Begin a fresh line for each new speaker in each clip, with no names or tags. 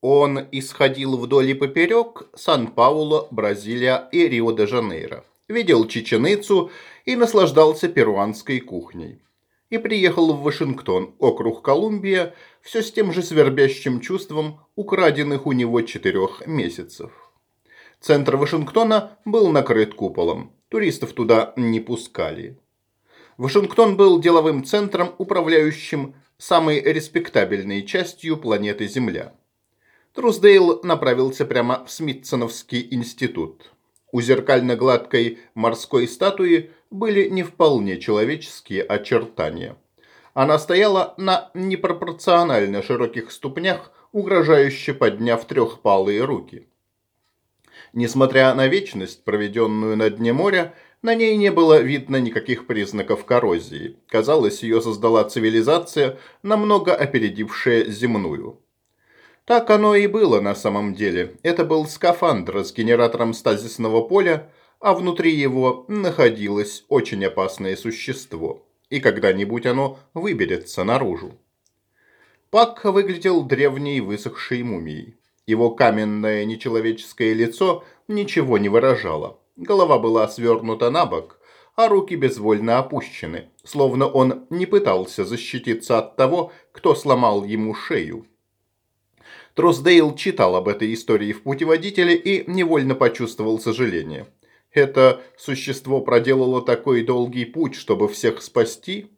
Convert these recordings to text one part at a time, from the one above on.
Он исходил вдоль и поперек Сан-Пауло, Бразилия и Рио-де-Жанейро. Видел Чеченыцу и наслаждался перуанской кухней. И приехал в Вашингтон, округ Колумбия, все с тем же свербящим чувством украденных у него четырех месяцев. Центр Вашингтона был накрыт куполом. Туристов туда не пускали. Вашингтон был деловым центром, управляющим самой респектабельной частью планеты Земля. Трусдейл направился прямо в Смитсоновский институт. У зеркально-гладкой морской статуи были не вполне человеческие очертания. Она стояла на непропорционально широких ступнях, угрожающе подняв трехпалые руки. Несмотря на вечность, проведенную на дне моря, на ней не было видно никаких признаков коррозии. Казалось, ее создала цивилизация, намного опередившая земную. Так оно и было на самом деле. Это был скафандр с генератором стазисного поля, а внутри его находилось очень опасное существо. И когда-нибудь оно выберется наружу. Пак выглядел древней высохшей мумией. Его каменное нечеловеческое лицо ничего не выражало. Голова была свернута на бок, а руки безвольно опущены, словно он не пытался защититься от того, кто сломал ему шею. Тросдейл читал об этой истории в путеводителе и невольно почувствовал сожаление. Это существо проделало такой долгий путь, чтобы всех спасти?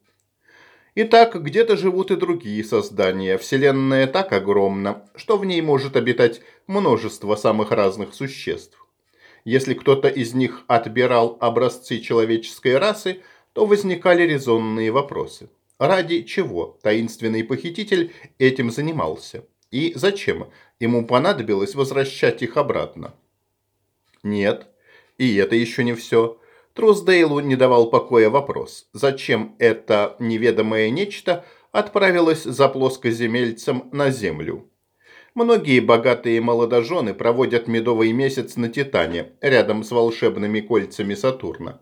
Итак, где-то живут и другие создания. Вселенная так огромна, что в ней может обитать множество самых разных существ. Если кто-то из них отбирал образцы человеческой расы, то возникали резонные вопросы. Ради чего таинственный похититель этим занимался? И зачем ему понадобилось возвращать их обратно? Нет, и это еще не все. Трусдейлу не давал покоя вопрос, зачем это неведомое нечто отправилось за плоскоземельцем на Землю. Многие богатые молодожены проводят медовый месяц на Титане, рядом с волшебными кольцами Сатурна.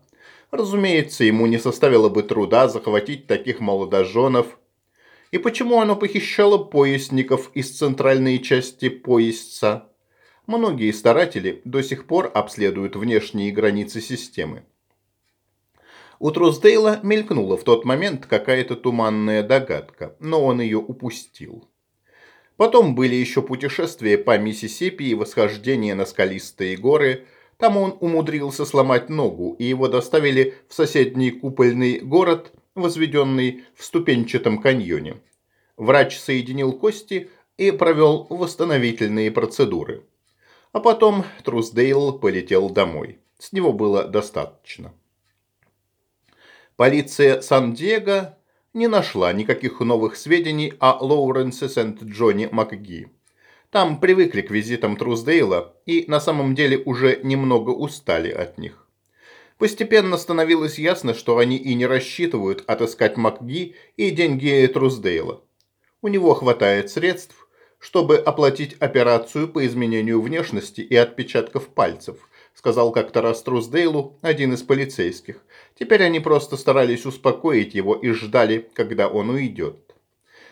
Разумеется, ему не составило бы труда захватить таких молодоженов и почему оно похищало поясников из центральной части поясца. Многие старатели до сих пор обследуют внешние границы системы. У Трусдейла мелькнула в тот момент какая-то туманная догадка, но он ее упустил. Потом были еще путешествия по Миссисипи и восхождение на скалистые горы. Там он умудрился сломать ногу, и его доставили в соседний купольный город, возведенный в ступенчатом каньоне. Врач соединил кости и провел восстановительные процедуры. А потом Трусдейл полетел домой. С него было достаточно. Полиция Сан-Диего не нашла никаких новых сведений о Лоуренсе Сент-Джоне МакГи. Там привыкли к визитам Трусдейла и на самом деле уже немного устали от них. Постепенно становилось ясно, что они и не рассчитывают отыскать МакГи и деньги Трусдейла. У него хватает средств, чтобы оплатить операцию по изменению внешности и отпечатков пальцев, сказал как-то раз Трусдейлу один из полицейских. Теперь они просто старались успокоить его и ждали, когда он уйдет.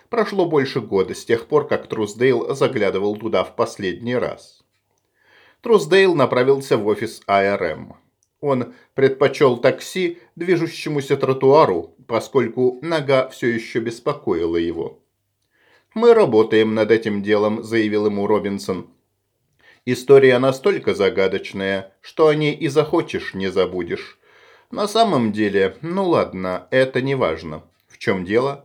Прошло больше года с тех пор, как Трусдейл заглядывал туда в последний раз. Трусдейл направился в офис АРМ. Он предпочел такси движущемуся тротуару, поскольку нога все еще беспокоила его. «Мы работаем над этим делом», – заявил ему Робинсон. «История настолько загадочная, что о ней и захочешь, не забудешь. На самом деле, ну ладно, это не важно. В чем дело?»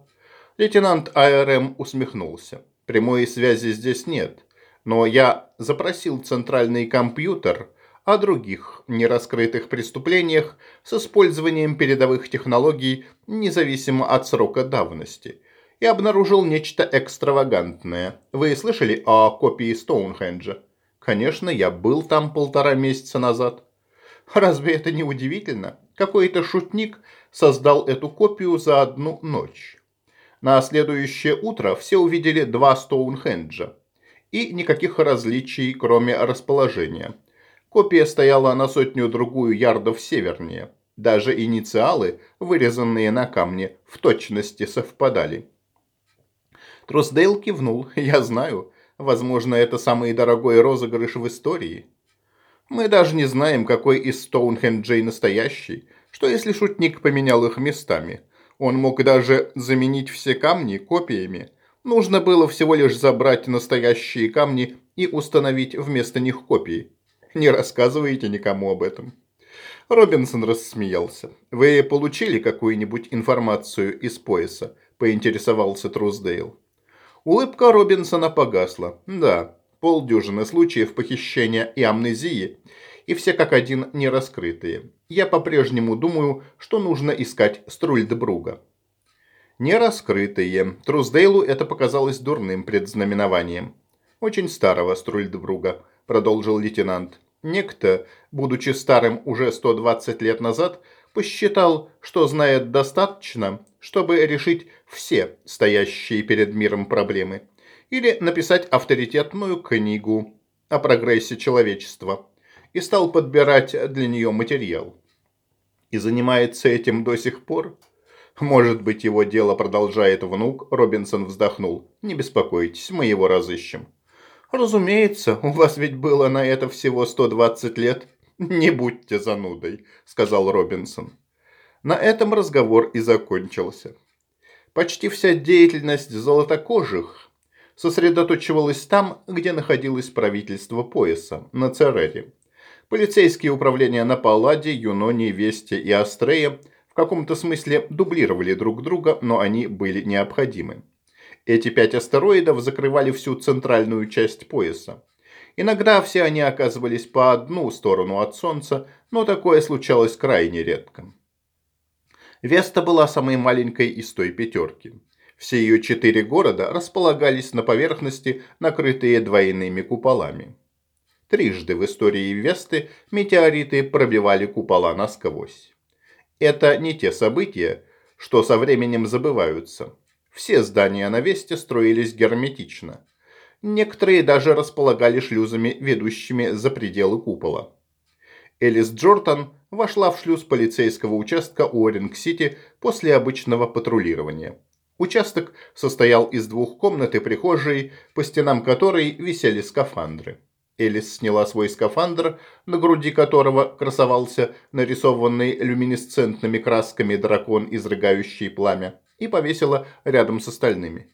Лейтенант АРМ усмехнулся. «Прямой связи здесь нет, но я запросил центральный компьютер о других нераскрытых преступлениях с использованием передовых технологий, независимо от срока давности, и обнаружил нечто экстравагантное. Вы слышали о копии Стоунхенджа? Конечно, я был там полтора месяца назад. Разве это не удивительно? Какой-то шутник создал эту копию за одну ночь. На следующее утро все увидели два Стоунхенджа. И никаких различий, кроме расположения. Копия стояла на сотню-другую ярдов севернее. Даже инициалы, вырезанные на камне, в точности совпадали. Трусдейл кивнул. «Я знаю. Возможно, это самый дорогой розыгрыш в истории. Мы даже не знаем, какой из Стоунхенджей настоящий. Что если шутник поменял их местами? Он мог даже заменить все камни копиями. Нужно было всего лишь забрать настоящие камни и установить вместо них копии. Не рассказывайте никому об этом. Робинсон рассмеялся. «Вы получили какую-нибудь информацию из пояса?» – поинтересовался Труздейл. Улыбка Робинсона погасла. «Да, полдюжины случаев похищения и амнезии, и все как один не раскрытые. Я по-прежнему думаю, что нужно искать Струльдбруга». Не раскрытые. Труздейлу это показалось дурным предзнаменованием. «Очень старого Струльдбруга», – продолжил лейтенант. Некто, будучи старым уже 120 лет назад, посчитал, что знает достаточно, чтобы решить все стоящие перед миром проблемы. Или написать авторитетную книгу о прогрессе человечества. И стал подбирать для нее материал. И занимается этим до сих пор? Может быть, его дело продолжает внук, Робинсон вздохнул. Не беспокойтесь, мы его разыщем. «Разумеется, у вас ведь было на это всего 120 лет». «Не будьте занудой», – сказал Робинсон. На этом разговор и закончился. Почти вся деятельность золотокожих сосредоточивалась там, где находилось правительство пояса, на Церере. Полицейские управления на Палладе, Юноне, Весте и Астрее в каком-то смысле дублировали друг друга, но они были необходимы. Эти пять астероидов закрывали всю центральную часть пояса. Иногда все они оказывались по одну сторону от Солнца, но такое случалось крайне редко. Веста была самой маленькой из той пятерки. Все ее четыре города располагались на поверхности, накрытые двойными куполами. Трижды в истории Весты метеориты пробивали купола насквозь. Это не те события, что со временем забываются. Все здания на Весте строились герметично. Некоторые даже располагали шлюзами, ведущими за пределы купола. Элис Джордан вошла в шлюз полицейского участка Уоринг-Сити после обычного патрулирования. Участок состоял из двух комнат и прихожей, по стенам которой висели скафандры. Элис сняла свой скафандр, на груди которого красовался нарисованный люминесцентными красками дракон, изрыгающий пламя и повесила рядом с остальными.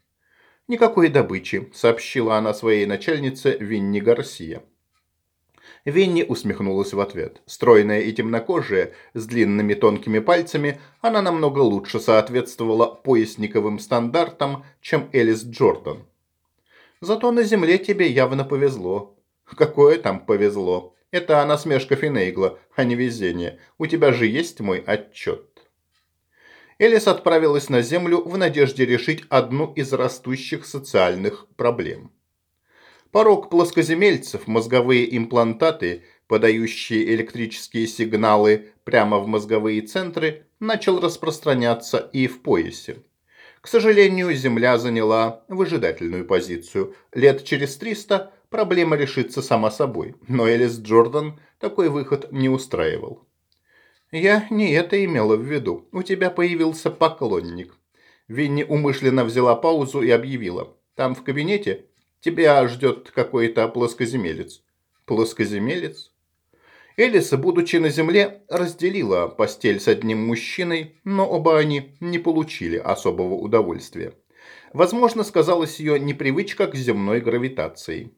«Никакой добычи», – сообщила она своей начальнице Винни Гарсия. Винни усмехнулась в ответ. Стройная и темнокожая, с длинными тонкими пальцами, она намного лучше соответствовала поясниковым стандартам, чем Элис Джордан. «Зато на земле тебе явно повезло». «Какое там повезло? Это насмешка Финейгла, а не везение. У тебя же есть мой отчет». Элис отправилась на Землю в надежде решить одну из растущих социальных проблем. Порог плоскоземельцев, мозговые имплантаты, подающие электрические сигналы прямо в мозговые центры, начал распространяться и в поясе. К сожалению, Земля заняла выжидательную позицию. Лет через 300 проблема решится сама собой, но Элис Джордан такой выход не устраивал. «Я не это имела в виду. У тебя появился поклонник». Винни умышленно взяла паузу и объявила. «Там в кабинете тебя ждет какой-то плоскоземелец». «Плоскоземелец?» Элиса, будучи на земле, разделила постель с одним мужчиной, но оба они не получили особого удовольствия. Возможно, сказалась ее непривычка к земной гравитации.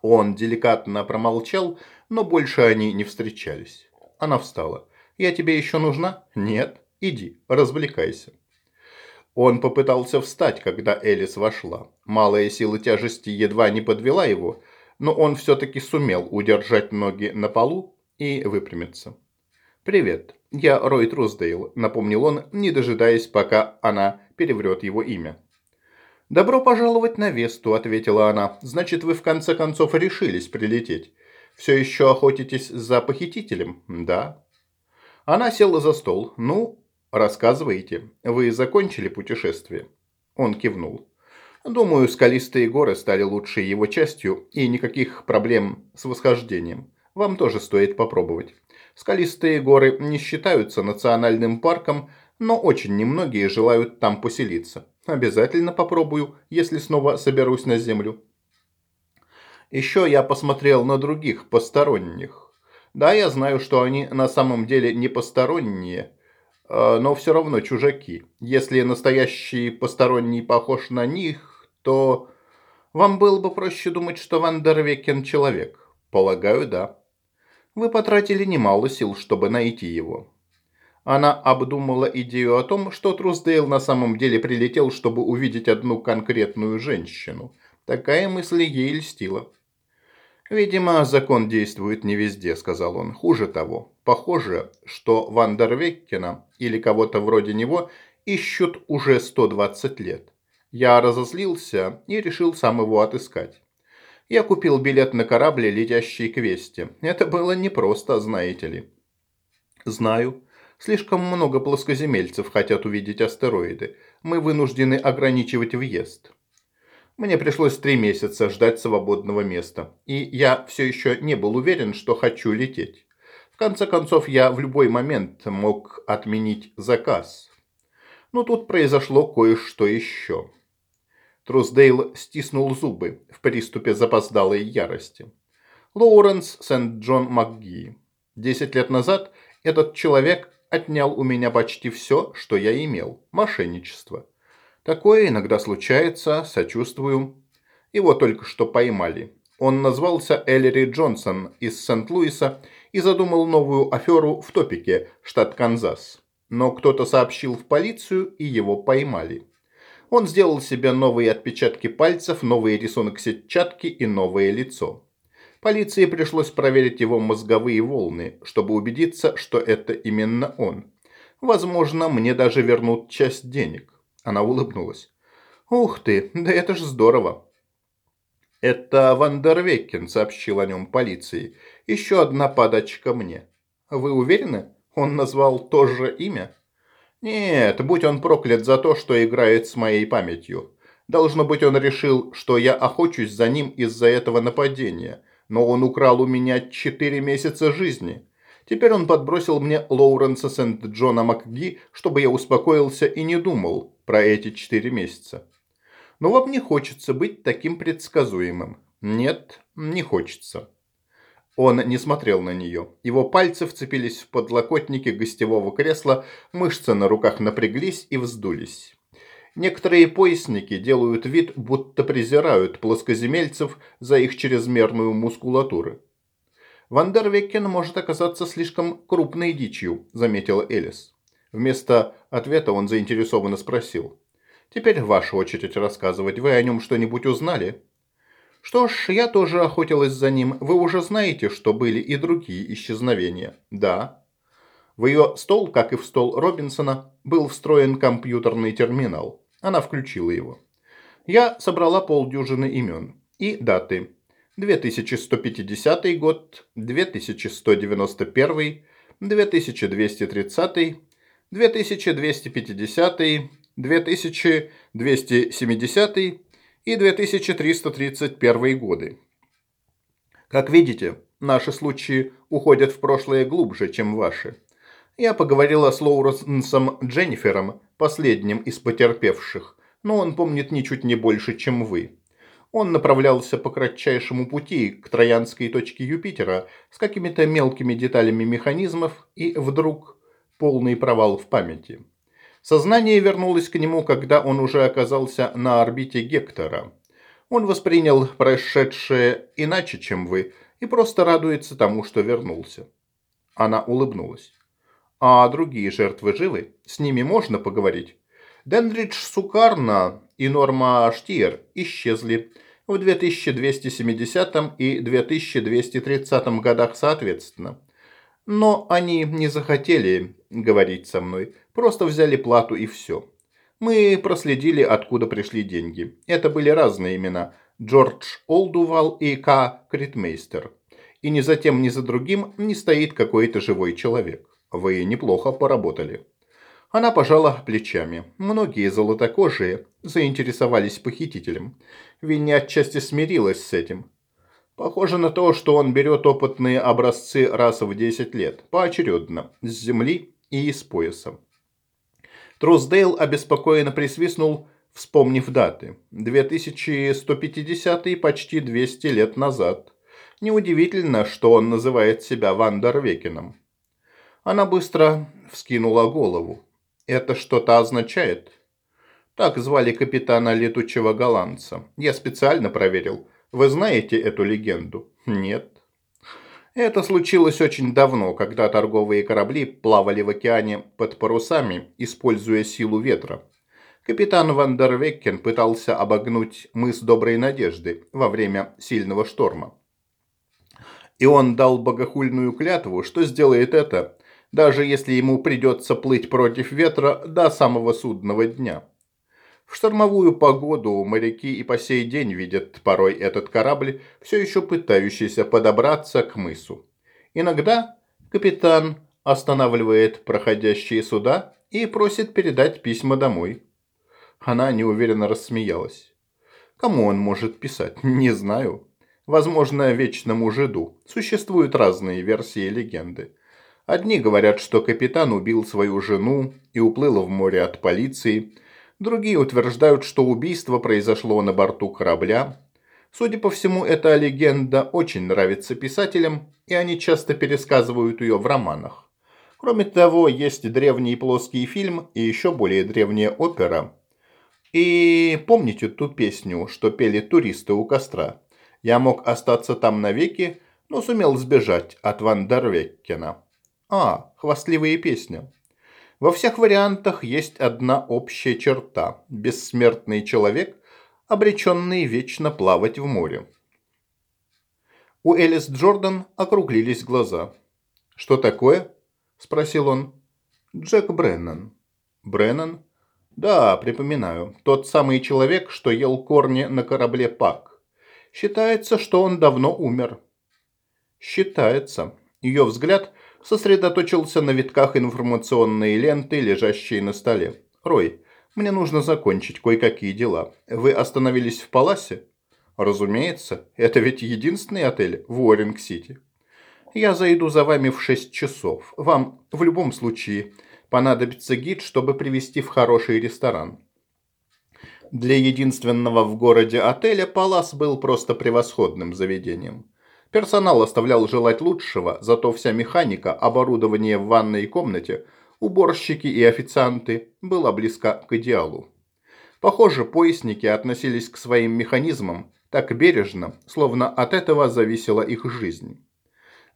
Он деликатно промолчал, но больше они не встречались. Она встала. «Я тебе еще нужна?» «Нет. Иди, развлекайся». Он попытался встать, когда Элис вошла. Малая сила тяжести едва не подвела его, но он все-таки сумел удержать ноги на полу и выпрямиться. «Привет, я Рой Труздейл», – напомнил он, не дожидаясь, пока она переврет его имя. «Добро пожаловать на Весту», – ответила она. «Значит, вы в конце концов решились прилететь. Все еще охотитесь за похитителем? Да. Она села за стол. Ну, рассказывайте. Вы закончили путешествие? Он кивнул. Думаю, скалистые горы стали лучшей его частью, и никаких проблем с восхождением. Вам тоже стоит попробовать. Скалистые горы не считаются национальным парком, но очень немногие желают там поселиться. Обязательно попробую, если снова соберусь на землю. Еще я посмотрел на других посторонних. Да, я знаю, что они на самом деле не посторонние, э, но все равно чужаки. Если настоящий посторонний похож на них, то вам было бы проще думать, что Вандервекен человек. Полагаю, да. Вы потратили немало сил, чтобы найти его. Она обдумала идею о том, что Трусдейл на самом деле прилетел, чтобы увидеть одну конкретную женщину. Такая мысль ей льстила. «Видимо, закон действует не везде», – сказал он. «Хуже того, похоже, что Вандервеккена или кого-то вроде него ищут уже 120 лет. Я разозлился и решил сам его отыскать. Я купил билет на корабль, летящий к Весте. Это было непросто, знаете ли. Знаю. Слишком много плоскоземельцев хотят увидеть астероиды. Мы вынуждены ограничивать въезд. Мне пришлось три месяца ждать свободного места. И я все еще не был уверен, что хочу лететь. В конце концов, я в любой момент мог отменить заказ. Но тут произошло кое-что еще. Трусдейл стиснул зубы в приступе запоздалой ярости. Лоуренс Сент-Джон МакГи. Десять лет назад этот человек отнял у меня почти все, что я имел. Мошенничество. Такое иногда случается, сочувствую. Его только что поймали. Он назвался Эллери Джонсон из Сент-Луиса и задумал новую аферу в Топике, штат Канзас. Но кто-то сообщил в полицию, и его поймали. Он сделал себе новые отпечатки пальцев, новый рисунок сетчатки и новое лицо. Полиции пришлось проверить его мозговые волны, чтобы убедиться, что это именно он. Возможно, мне даже вернут часть денег. Она улыбнулась. «Ух ты, да это ж здорово!» «Это Вандервеккен», — сообщил о нем полиции. «Еще одна подачка мне». «Вы уверены? Он назвал то же имя?» Нет, будь он проклят за то, что играет с моей памятью. Должно быть, он решил, что я охочусь за ним из-за этого нападения. Но он украл у меня четыре месяца жизни. Теперь он подбросил мне Лоуренса Сент-Джона МакГи, чтобы я успокоился и не думал про эти четыре месяца. Но вам не хочется быть таким предсказуемым. Нет, не хочется. Он не смотрел на нее. Его пальцы вцепились в подлокотники гостевого кресла, мышцы на руках напряглись и вздулись. Некоторые поясники делают вид, будто презирают плоскоземельцев за их чрезмерную мускулатуру. «Вандервекен может оказаться слишком крупной дичью», – заметила Элис. Вместо ответа он заинтересованно спросил. «Теперь ваша очередь рассказывать. Вы о нем что-нибудь узнали?» Что ж, я тоже охотилась за ним. Вы уже знаете, что были и другие исчезновения. Да. В ее стол, как и в стол Робинсона, был встроен компьютерный терминал. Она включила его. Я собрала полдюжины имен и даты. 2150 год, 2191, 2230, 2250, 2270 и 2331 годы. Как видите, наши случаи уходят в прошлое глубже, чем ваши. Я поговорила с Лоуренсом Дженнифером, последним из потерпевших, но он помнит ничуть не больше, чем вы. Он направлялся по кратчайшему пути к троянской точке Юпитера с какими-то мелкими деталями механизмов и вдруг полный провал в памяти. Сознание вернулось к нему, когда он уже оказался на орбите Гектора. Он воспринял происшедшее иначе, чем вы, и просто радуется тому, что вернулся. Она улыбнулась. А другие жертвы живы? С ними можно поговорить? Дендридж Сукарна и Норма Штиер исчезли в 2270 и 2230 годах соответственно. Но они не захотели говорить со мной, просто взяли плату и все. Мы проследили, откуда пришли деньги. Это были разные имена. Джордж Олдувал и К. Критмейстер. И ни за тем, ни за другим не стоит какой-то живой человек. Вы неплохо поработали. Она пожала плечами. Многие золотокожие заинтересовались похитителем. Винни отчасти смирилась с этим. Похоже на то, что он берет опытные образцы раз в 10 лет, поочередно, с земли и из пояса. Трусдейл обеспокоенно присвистнул, вспомнив даты. 2150 почти 200 лет назад. Неудивительно, что он называет себя Вандервекеном. Она быстро вскинула голову. Это что-то означает? Так звали капитана летучего голландца. Я специально проверил. Вы знаете эту легенду? Нет. Это случилось очень давно, когда торговые корабли плавали в океане под парусами, используя силу ветра. Капитан Вандервеккен пытался обогнуть мыс Доброй Надежды во время сильного шторма. И он дал богохульную клятву, что сделает это, даже если ему придется плыть против ветра до самого судного дня. В штормовую погоду моряки и по сей день видят порой этот корабль, все еще пытающийся подобраться к мысу. Иногда капитан останавливает проходящие суда и просит передать письма домой. Она неуверенно рассмеялась. Кому он может писать? Не знаю. Возможно, вечному жиду. Существуют разные версии легенды. Одни говорят, что капитан убил свою жену и уплыл в море от полиции. Другие утверждают, что убийство произошло на борту корабля. Судя по всему, эта легенда очень нравится писателям, и они часто пересказывают ее в романах. Кроме того, есть древний плоский фильм и еще более древняя опера. И помните ту песню, что пели туристы у костра? Я мог остаться там навеки, но сумел сбежать от Вандервеккена. А, хвастливые песни. Во всех вариантах есть одна общая черта – бессмертный человек, обреченный вечно плавать в море. У Элис Джордан округлились глаза. «Что такое?» – спросил он. «Джек Бреннан». «Бреннан?» «Да, припоминаю. Тот самый человек, что ел корни на корабле Пак. Считается, что он давно умер. Считается. Ее взгляд сосредоточился на витках информационной ленты, лежащей на столе. Рой, мне нужно закончить кое-какие дела. Вы остановились в Паласе? Разумеется, это ведь единственный отель в Уоринг-Сити. Я зайду за вами в 6 часов. Вам в любом случае понадобится гид, чтобы привести в хороший ресторан. Для единственного в городе отеля Палас был просто превосходным заведением. Персонал оставлял желать лучшего, зато вся механика, оборудование в ванной комнате, уборщики и официанты была близка к идеалу. Похоже, поясники относились к своим механизмам так бережно, словно от этого зависела их жизнь.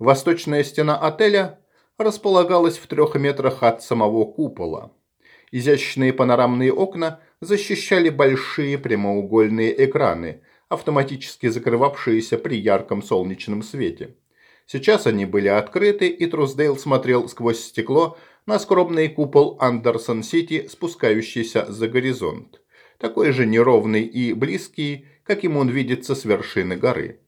Восточная стена отеля располагалась в трех метрах от самого купола. Изящные панорамные окна защищали большие прямоугольные экраны, автоматически закрывавшиеся при ярком солнечном свете. Сейчас они были открыты, и Трусдейл смотрел сквозь стекло на скромный купол Андерсон-Сити, спускающийся за горизонт. Такой же неровный и близкий, каким он видится с вершины горы.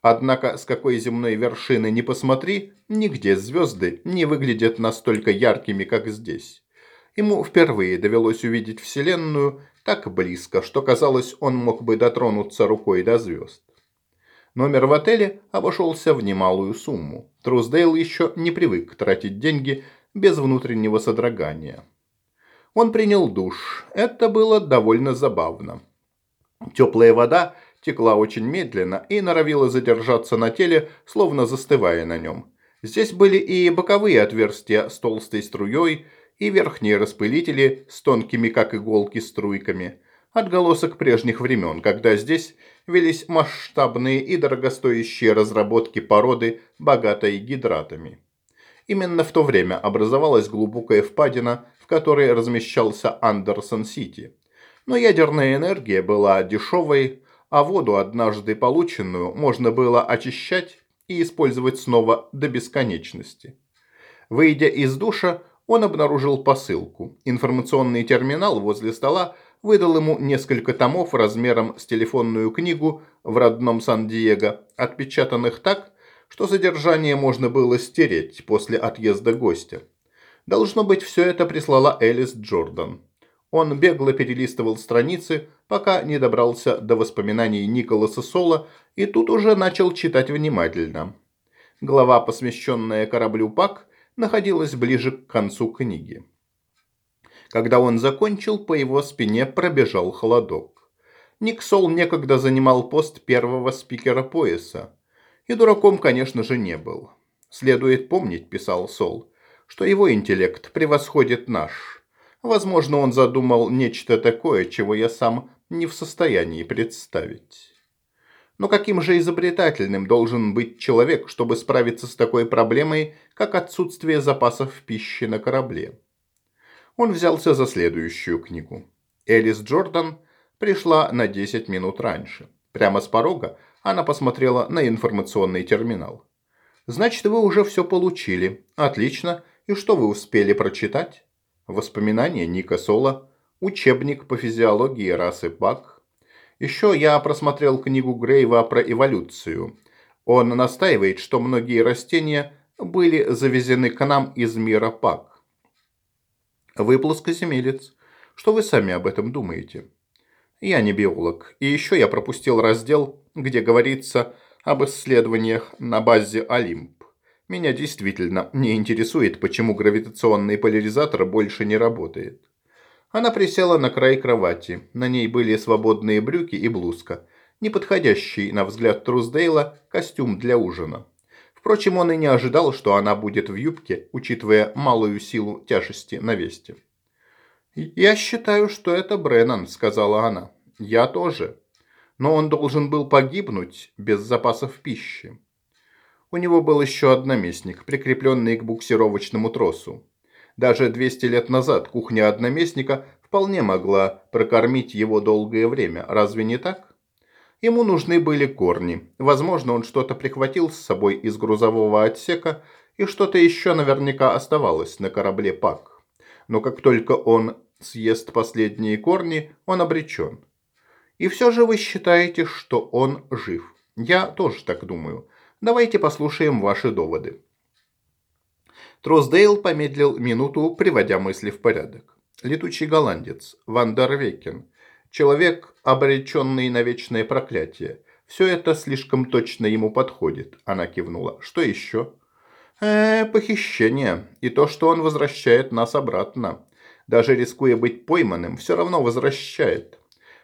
Однако, с какой земной вершины не посмотри, нигде звезды не выглядят настолько яркими, как здесь. Ему впервые довелось увидеть Вселенную так близко, что казалось, он мог бы дотронуться рукой до звезд. Номер в отеле обошелся в немалую сумму. Трусдейл еще не привык тратить деньги без внутреннего содрогания. Он принял душ. Это было довольно забавно. Теплая вода текла очень медленно и норовила задержаться на теле, словно застывая на нем. Здесь были и боковые отверстия с толстой струей, и верхние распылители с тонкими, как иголки, струйками. Отголосок прежних времен, когда здесь велись масштабные и дорогостоящие разработки породы, богатой гидратами. Именно в то время образовалась глубокая впадина, в которой размещался Андерсон-Сити. Но ядерная энергия была дешевой, а воду, однажды полученную, можно было очищать и использовать снова до бесконечности. Выйдя из душа, он обнаружил посылку. Информационный терминал возле стола выдал ему несколько томов размером с телефонную книгу в родном Сан-Диего, отпечатанных так, что содержание можно было стереть после отъезда гостя. Должно быть, все это прислала Элис Джордан. Он бегло перелистывал страницы, пока не добрался до воспоминаний Николаса Сола, и тут уже начал читать внимательно. Глава, посвященная кораблю Пак, находилась ближе к концу книги. Когда он закончил, по его спине пробежал холодок. Ник Сол некогда занимал пост первого спикера пояса. И дураком, конечно же, не был. Следует помнить, писал Сол, что его интеллект превосходит наш. Возможно, он задумал нечто такое, чего я сам не в состоянии представить. Но каким же изобретательным должен быть человек, чтобы справиться с такой проблемой, как отсутствие запасов пищи на корабле? Он взялся за следующую книгу. Элис Джордан пришла на 10 минут раньше. Прямо с порога она посмотрела на информационный терминал. «Значит, вы уже все получили. Отлично. И что вы успели прочитать?» Воспоминания Ника Соло, учебник по физиологии расы Пак, еще я просмотрел книгу Грейва про эволюцию. Он настаивает, что многие растения были завезены к нам из мира Пак. Вы плоскоземелец. Что вы сами об этом думаете? Я не биолог. И еще я пропустил раздел, где говорится об исследованиях на базе Олимп. Меня действительно не интересует, почему гравитационный поляризатор больше не работает. Она присела на край кровати. На ней были свободные брюки и блузка. Неподходящий, на взгляд Труздейла, костюм для ужина. Впрочем, он и не ожидал, что она будет в юбке, учитывая малую силу тяжести на весте. «Я считаю, что это Бреннан», — сказала она. «Я тоже. Но он должен был погибнуть без запасов пищи». У него был еще одноместник, прикрепленный к буксировочному тросу. Даже 200 лет назад кухня одноместника вполне могла прокормить его долгое время, разве не так? Ему нужны были корни. Возможно, он что-то прихватил с собой из грузового отсека, и что-то еще наверняка оставалось на корабле Пак. Но как только он съест последние корни, он обречен. И все же вы считаете, что он жив. Я тоже так думаю. Давайте послушаем ваши доводы. Трусдейл помедлил минуту, приводя мысли в порядок. Летучий голландец, Вандервекен, человек, обреченный на вечное проклятие. Все это слишком точно ему подходит, она кивнула. Что еще? Э, похищение. И то, что он возвращает нас обратно. Даже рискуя быть пойманным, все равно возвращает.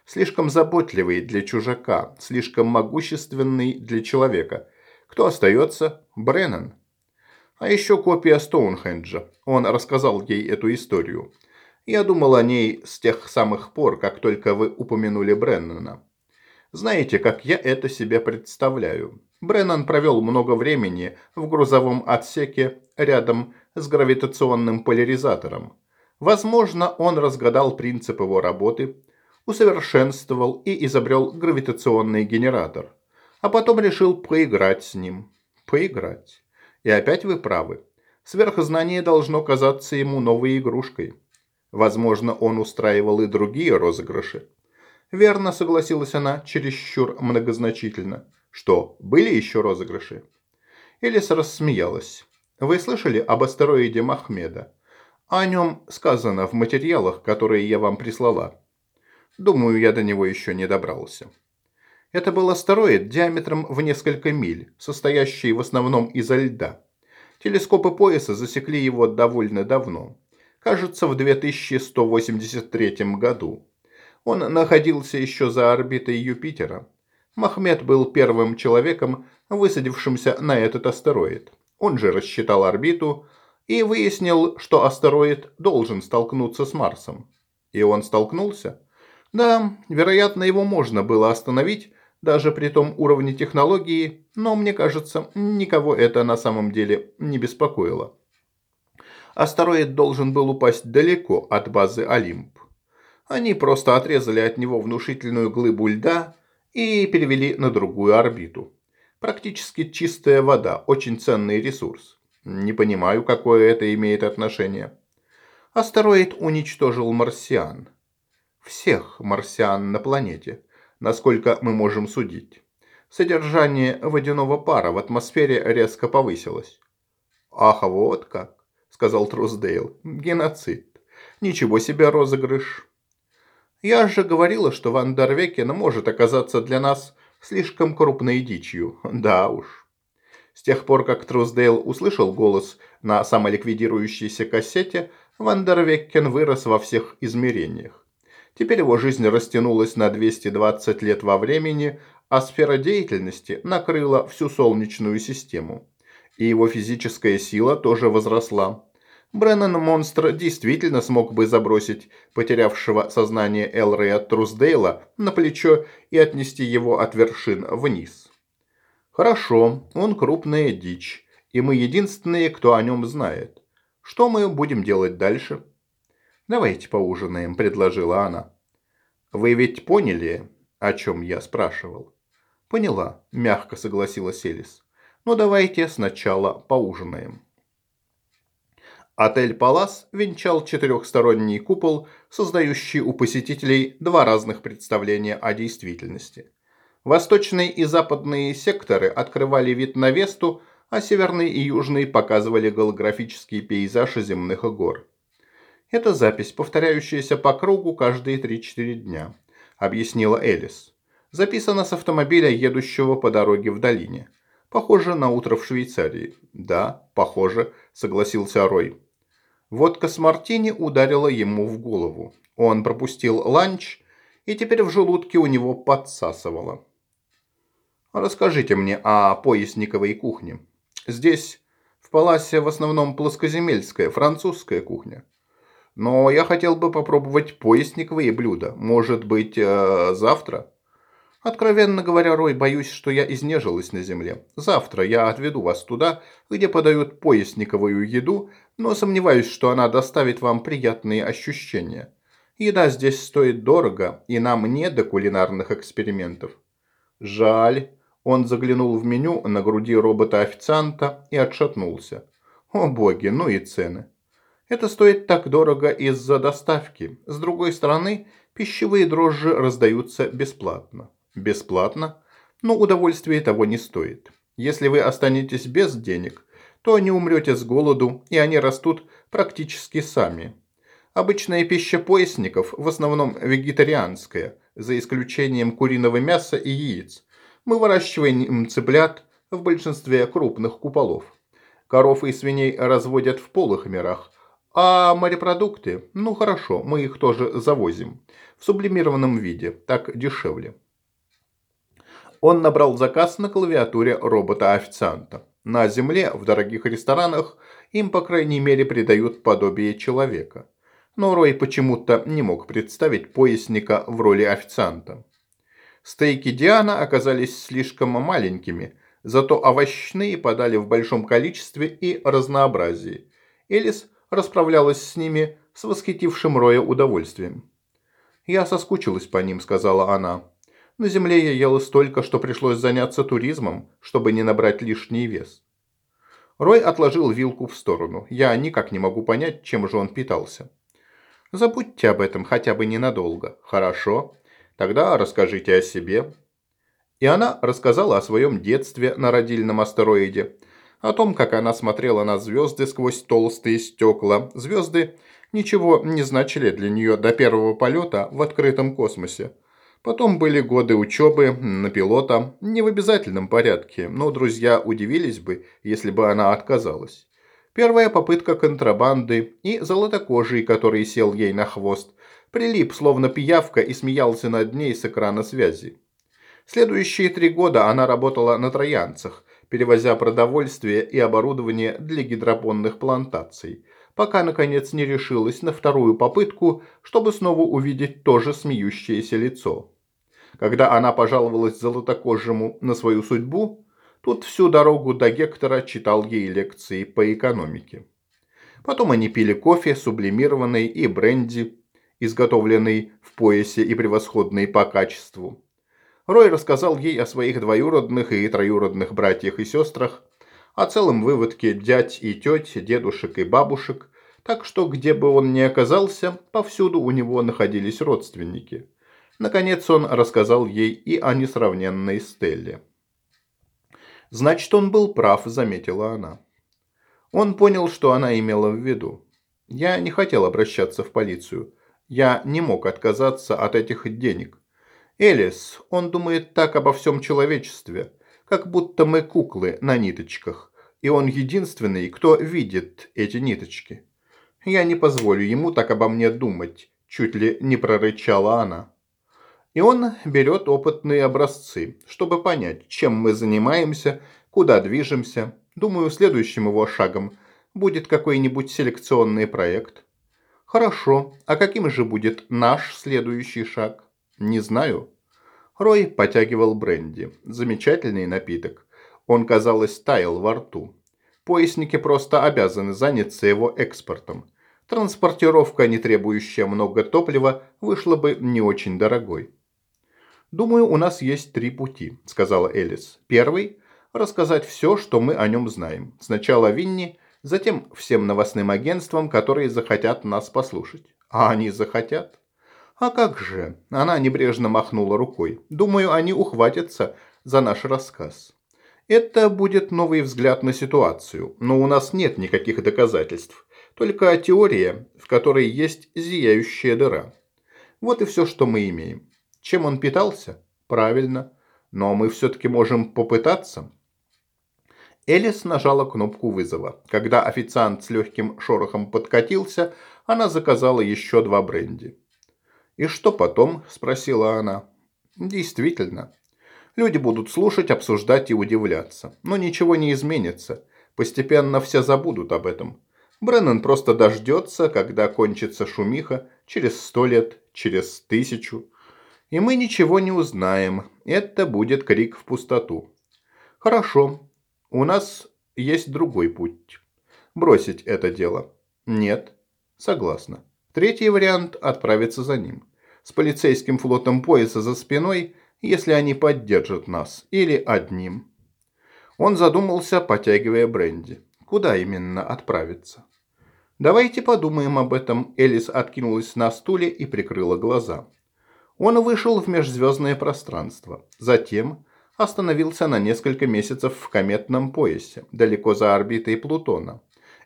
Слишком заботливый для чужака, слишком могущественный для человека. Кто остается? Бреннан. А еще копия Стоунхенджа. Он рассказал ей эту историю. Я думал о ней с тех самых пор, как только вы упомянули Бреннана. Знаете, как я это себе представляю? Бреннан провел много времени в грузовом отсеке рядом с гравитационным поляризатором. Возможно, он разгадал принцип его работы, усовершенствовал и изобрел гравитационный генератор. А потом решил поиграть с ним. Поиграть. И опять вы правы. Сверхзнание должно казаться ему новой игрушкой. Возможно, он устраивал и другие розыгрыши. Верно, согласилась она, чересчур многозначительно. Что, были еще розыгрыши? Элис рассмеялась. Вы слышали об астероиде Махмеда? О нем сказано в материалах, которые я вам прислала. Думаю, я до него еще не добрался. Это был астероид диаметром в несколько миль, состоящий в основном изо льда. Телескопы пояса засекли его довольно давно. Кажется, в 2183 году. Он находился еще за орбитой Юпитера. Махмед был первым человеком, высадившимся на этот астероид. Он же рассчитал орбиту и выяснил, что астероид должен столкнуться с Марсом. И он столкнулся? Да, вероятно, его можно было остановить, даже при том уровне технологии, но, мне кажется, никого это на самом деле не беспокоило. Астероид должен был упасть далеко от базы Олимп. Они просто отрезали от него внушительную глыбу льда и перевели на другую орбиту. Практически чистая вода, очень ценный ресурс. Не понимаю, какое это имеет отношение. Астероид уничтожил марсиан. Всех марсиан на планете – насколько мы можем судить. Содержание водяного пара в атмосфере резко повысилось. «Ах, вот как», — сказал Трусдейл, — «геноцид. Ничего себе розыгрыш». «Я же говорила, что Вандервекен может оказаться для нас слишком крупной дичью. Да уж». С тех пор, как Трусдейл услышал голос на самоликвидирующейся кассете, Вандервекен вырос во всех измерениях. Теперь его жизнь растянулась на 220 лет во времени, а сфера деятельности накрыла всю Солнечную систему. И его физическая сила тоже возросла. Бреннан Монстр действительно смог бы забросить потерявшего сознание Элрея Трусдейла на плечо и отнести его от вершин вниз. Хорошо, он крупная дичь, и мы единственные, кто о нем знает. Что мы будем делать дальше? Давайте поужинаем, предложила она. Вы ведь поняли, о чем я спрашивал? Поняла, мягко согласилась Элис. Но давайте сначала поужинаем. Отель «Палас» венчал четырехсторонний купол, создающий у посетителей два разных представления о действительности. Восточные и западные секторы открывали вид на Весту, а северный и южный показывали голографический пейзаж земных гор. Это запись, повторяющаяся по кругу каждые 3-4 дня, объяснила Элис. Записана с автомобиля, едущего по дороге в долине. Похоже на утро в Швейцарии. Да, похоже, согласился Рой. Водка с мартини ударила ему в голову. Он пропустил ланч, и теперь в желудке у него подсасывало. «Расскажите мне о поясниковой кухне. Здесь, в Паласе, в основном плоскоземельская, французская кухня. Но я хотел бы попробовать поясниковые блюда. Может быть, э, завтра?» Откровенно говоря, Рой, боюсь, что я изнежилась на земле. Завтра я отведу вас туда, где подают поясниковую еду, но сомневаюсь, что она доставит вам приятные ощущения. Еда здесь стоит дорого, и нам не до кулинарных экспериментов. Жаль. Он заглянул в меню на груди робота-официанта и отшатнулся. О боги, ну и цены. Это стоит так дорого из-за доставки. С другой стороны, пищевые дрожжи раздаются бесплатно. Бесплатно? Но удовольствие того не стоит. Если вы останетесь без денег, то не умрете с голоду, и они растут практически сами. Обычная пища поясников в основном вегетарианская, за исключением куриного мяса и яиц. Мы выращиваем цыплят в большинстве крупных куполов. Коров и свиней разводят в полых мирах, а морепродукты, ну хорошо, мы их тоже завозим. В сублимированном виде, так дешевле. Он набрал заказ на клавиатуре робота-официанта. На Земле, в дорогих ресторанах, им, по крайней мере, придают подобие человека. Но Рой почему-то не мог представить поясника в роли официанта. Стейки Диана оказались слишком маленькими, зато овощные подали в большом количестве и разнообразии. Элис расправлялась с ними с восхитившим Роя удовольствием. «Я соскучилась по ним», — сказала она. На земле я ела столько, что пришлось заняться туризмом, чтобы не набрать лишний вес. Рой отложил вилку в сторону. Я никак не могу понять, чем же он питался. Забудьте об этом хотя бы ненадолго. Хорошо? Тогда расскажите о себе. И она рассказала о своем детстве на родильном астероиде, о том, как она смотрела на звезды сквозь толстые стекла. Звезды ничего не значили для нее до первого полета в открытом космосе. Потом были годы учебы на пилота, не в обязательном порядке, но друзья удивились бы, если бы она отказалась. Первая попытка контрабанды и золотокожий, который сел ей на хвост, прилип, словно пиявка, и смеялся над ней с экрана связи. Следующие три года она работала на троянцах, перевозя продовольствие и оборудование для гидропонных плантаций, пока, наконец, не решилась на вторую попытку, чтобы снова увидеть то же смеющееся лицо. Когда она пожаловалась золотокожему на свою судьбу, тут всю дорогу до Гектора читал ей лекции по экономике. Потом они пили кофе, сублимированный и бренди, изготовленный в поясе и превосходный по качеству. Рой рассказал ей о своих двоюродных и троюродных братьях и сестрах, о целом выводке дядь и теть, дедушек и бабушек, так что где бы он ни оказался, повсюду у него находились родственники. Наконец он рассказал ей и о несравненной Стелле. «Значит, он был прав», – заметила она. Он понял, что она имела в виду. Я не хотел обращаться в полицию. Я не мог отказаться от этих денег. Элис, он думает так обо всем человечестве. как будто мы куклы на ниточках, и он единственный, кто видит эти ниточки. Я не позволю ему так обо мне думать, чуть ли не прорычала она. И он берет опытные образцы, чтобы понять, чем мы занимаемся, куда движемся. Думаю, следующим его шагом будет какой-нибудь селекционный проект. Хорошо, а каким же будет наш следующий шаг? Не знаю. Рой потягивал бренди. Замечательный напиток. Он, казалось, таял во рту. Поясники просто обязаны заняться его экспортом. Транспортировка, не требующая много топлива, вышла бы не очень дорогой. «Думаю, у нас есть три пути», – сказала Элис. «Первый – рассказать все, что мы о нем знаем. Сначала Винни, затем всем новостным агентствам, которые захотят нас послушать. А они захотят?» «А как же?» – она небрежно махнула рукой. «Думаю, они ухватятся за наш рассказ. Это будет новый взгляд на ситуацию, но у нас нет никаких доказательств. Только теория, в которой есть зияющая дыра. Вот и все, что мы имеем. Чем он питался? Правильно. Но мы все-таки можем попытаться». Элис нажала кнопку вызова. Когда официант с легким шорохом подкатился, она заказала еще два бренди. «И что потом?» – спросила она. «Действительно. Люди будут слушать, обсуждать и удивляться. Но ничего не изменится. Постепенно все забудут об этом. Бреннан просто дождется, когда кончится шумиха, через сто лет, через тысячу. И мы ничего не узнаем. Это будет крик в пустоту. Хорошо. У нас есть другой путь. Бросить это дело. Нет. Согласна. Третий вариант – отправиться за ним с полицейским флотом пояса за спиной, если они поддержат нас, или одним. Он задумался, потягивая бренди. Куда именно отправиться? «Давайте подумаем об этом», – Элис откинулась на стуле и прикрыла глаза. Он вышел в межзвездное пространство. Затем остановился на несколько месяцев в кометном поясе, далеко за орбитой Плутона.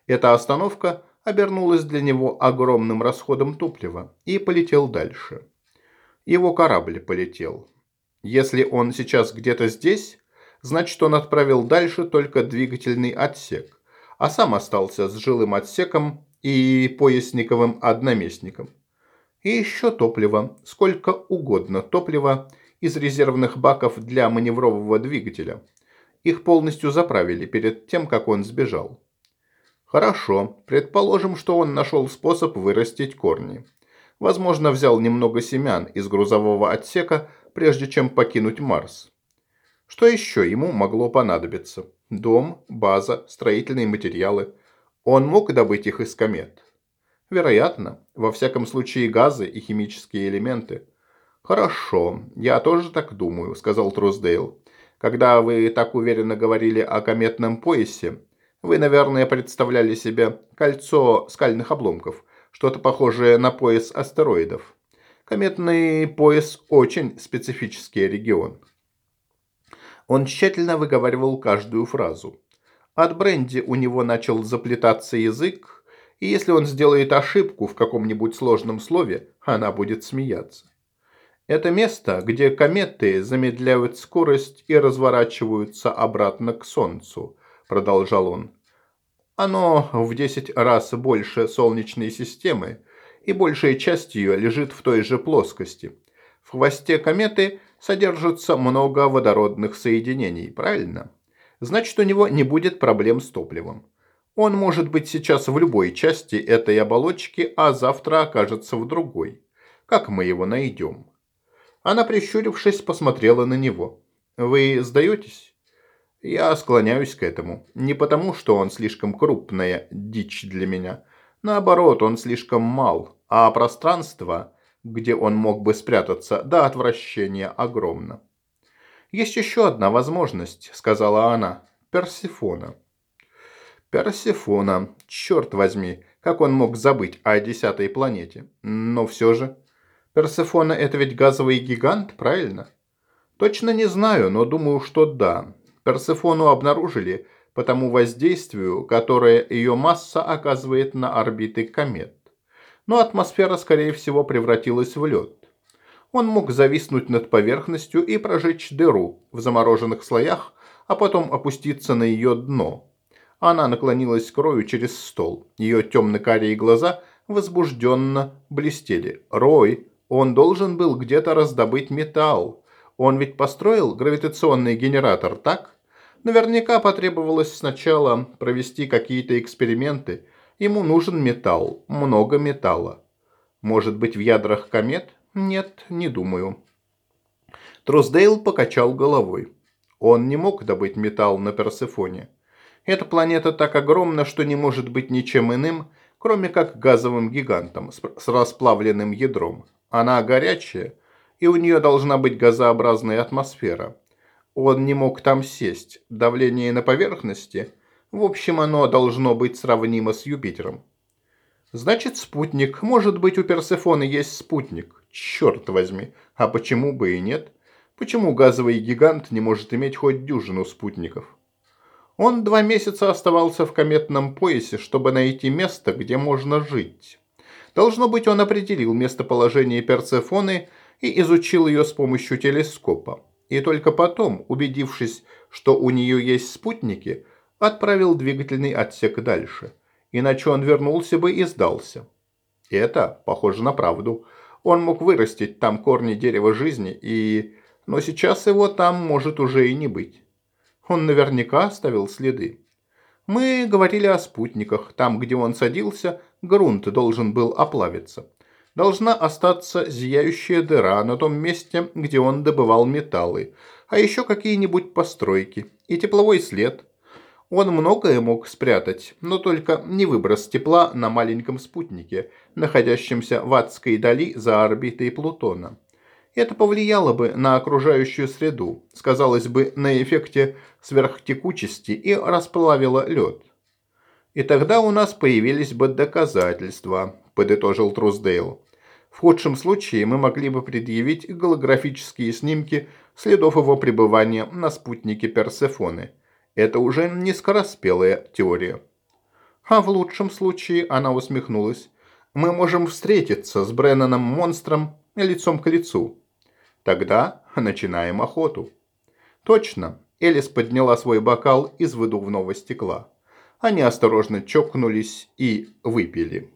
Эта остановка обернулась для него огромным расходом топлива и полетел дальше. Его корабль полетел. Если он сейчас где-то здесь, значит он отправил дальше только двигательный отсек, а сам остался с жилым отсеком и поясниковым одноместником. И еще топливо, сколько угодно топлива из резервных баков для маневрового двигателя. Их полностью заправили перед тем, как он сбежал. Хорошо, предположим, что он нашел способ вырастить корни. Возможно, взял немного семян из грузового отсека, прежде чем покинуть Марс. Что еще ему могло понадобиться? Дом, база, строительные материалы. Он мог добыть их из комет? Вероятно. Во всяком случае, газы и химические элементы. «Хорошо, я тоже так думаю», — сказал Трусдейл. «Когда вы так уверенно говорили о кометном поясе, вы, наверное, представляли себе кольцо скальных обломков, что-то похожее на пояс астероидов. Кометный пояс – очень специфический регион. Он тщательно выговаривал каждую фразу. От бренди у него начал заплетаться язык, и если он сделает ошибку в каком-нибудь сложном слове, она будет смеяться. Это место, где кометы замедляют скорость и разворачиваются обратно к Солнцу, продолжал он. Оно в 10 раз больше Солнечной системы, и большая часть ее лежит в той же плоскости. В хвосте кометы содержится много водородных соединений, правильно? Значит, у него не будет проблем с топливом. Он может быть сейчас в любой части этой оболочки, а завтра окажется в другой. Как мы его найдем? Она, прищурившись, посмотрела на него. «Вы сдаетесь?» Я склоняюсь к этому. Не потому, что он слишком крупная дичь для меня. Наоборот, он слишком мал, а пространство, где он мог бы спрятаться, до отвращения огромно. «Есть еще одна возможность», — сказала она. «Персифона». Персифона. Черт возьми, как он мог забыть о десятой планете? Но все же. Персифона – это ведь газовый гигант, правильно? Точно не знаю, но думаю, что да. Персефону обнаружили по тому воздействию, которое ее масса оказывает на орбиты комет. Но атмосфера, скорее всего, превратилась в лед. Он мог зависнуть над поверхностью и прожечь дыру в замороженных слоях, а потом опуститься на ее дно. Она наклонилась к Рою через стол. Ее темно-карие глаза возбужденно блестели. «Рой, он должен был где-то раздобыть металл. Он ведь построил гравитационный генератор, так? Наверняка потребовалось сначала провести какие-то эксперименты. Ему нужен металл, много металла. Может быть, в ядрах комет? Нет, не думаю». Трусдейл покачал головой. Он не мог добыть металл на Персефоне. Эта планета так огромна, что не может быть ничем иным, кроме как газовым гигантом с расплавленным ядром. Она горячая, и у нее должна быть газообразная атмосфера. Он не мог там сесть. Давление на поверхности, в общем, оно должно быть сравнимо с Юпитером. Значит, спутник. Может быть, у Персефоны есть спутник. Черт возьми. А почему бы и нет? Почему газовый гигант не может иметь хоть дюжину спутников? Он два месяца оставался в кометном поясе, чтобы найти место, где можно жить. Должно быть, он определил местоположение Персефоны и изучил ее с помощью телескопа. И только потом, убедившись, что у нее есть спутники, отправил двигательный отсек дальше. Иначе он вернулся бы и сдался. И это похоже на правду. Он мог вырастить там корни дерева жизни и но сейчас его там может уже и не быть. Он наверняка оставил следы. Мы говорили о спутниках. Там, где он садился, грунт должен был оплавиться. Должна остаться зияющая дыра на том месте, где он добывал металлы, а еще какие-нибудь постройки и тепловой след. Он многое мог спрятать, но только не выброс тепла на маленьком спутнике, находящемся в адской дали за орбитой Плутона. Это повлияло бы на окружающую среду, сказалось бы на эффекте сверхтекучести и расплавило лед. И тогда у нас появились бы доказательства, подытожил Трусдейл. В худшем случае мы могли бы предъявить голографические снимки следов его пребывания на спутнике Персефоны. Это уже не скороспелая теория. А в лучшем случае, она усмехнулась, мы можем встретиться с Бреннаном-монстром лицом к лицу. Тогда начинаем охоту. Точно. Элис подняла свой бокал из выдувного стекла. Они осторожно чокнулись и выпили.